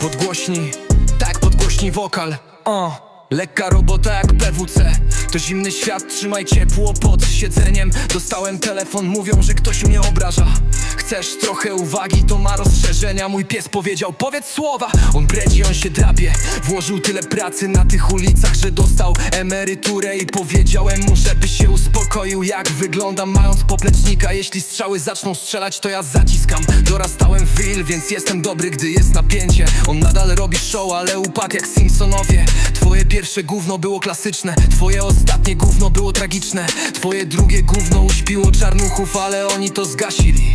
Podgłośnij, tak podgłośnij wokal o. Lekka robota jak PWC To zimny świat, trzymaj ciepło pod siedzeniem. Dostałem telefon, mówią, że ktoś mnie obraża. Chcesz trochę uwagi, to ma rozszerzenia. Mój pies powiedział, powiedz słowa. On bredzi, on się drapie. Włożył tyle pracy na tych ulicach, że dostał emeryturę I powiedziałem mu, żeby się uspokoił Jak wyglądam mając poplecznika. Jeśli strzały zaczną strzelać, to ja zaciskam. Dorastałem w Will, więc jestem dobry, gdy jest napięcie. On nadal robi show, ale upadł jak Simpsonowie Twoje pierwsze gówno było klasyczne. Twoje ostatnie gówno było tragiczne. Twoje drugie gówno uśpiło czarnuchów, ale oni to zgasili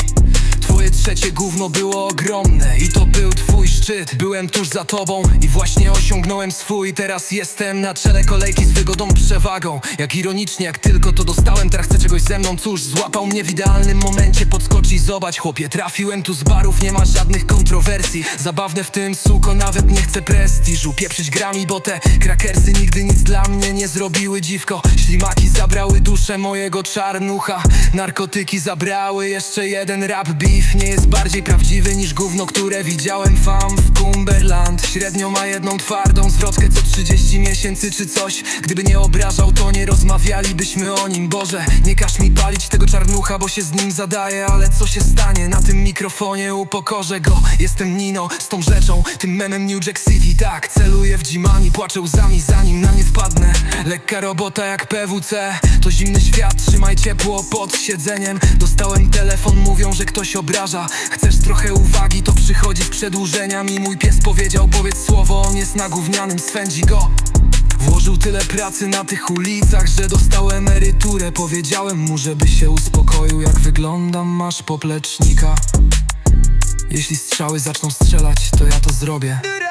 Trzecie gówno było ogromne I to był twój szczyt. Byłem tuż za tobą i właśnie osiągnąłem swój. Teraz jestem na czele kolejki z wygodą przewagą. Jak ironicznie, jak tylko to dostałem Teraz chce czegoś ze mną, cóż Złapał mnie w idealnym momencie Podskocz i zobacz. Chłopie Trafiłem tu z barów, nie ma żadnych kontrowersji. Zabawne w tym suko, nawet nie chcę prestiżu. Pieprzyć grami, bo te krakersy nigdy nic dla mnie nie zrobiły dziwko. Ślimaki zabrały mojego czarnucha Narkotyki zabrały. Jeszcze jeden rap beef Nie jest bardziej prawdziwy niż gówno, które widziałem wam w Cumberland. Średnio ma jedną twardą zwrotkę co 30 miesięcy czy coś. Gdyby nie obrażał to nie rozmawialibyśmy o nim. Boże, nie każ mi palić tego czarnucha, bo się z nim zadaje Ale co się stanie? Na tym mikrofonie upokorzę go. Jestem Nino z tą rzeczą, tym memem New Jack City. Tak, celuję w dzimami, płaczę łzami zanim na nie wpadnę. Lekka robota jak PWC, to świat. Trzymaj ciepło pod siedzeniem. Dostałem telefon, mówią, że ktoś obraża. Chcesz trochę uwagi, to przychodzi w przedłużenia Mi mój pies powiedział, powiedz słowo, on jest na gównianym, swędzi go. Włożył tyle pracy na tych ulicach, że dostał emeryturę. Powiedziałem mu, żeby się uspokoił, jak wyglądam, masz poplecznika. Jeśli strzały zaczną strzelać, to ja to zrobię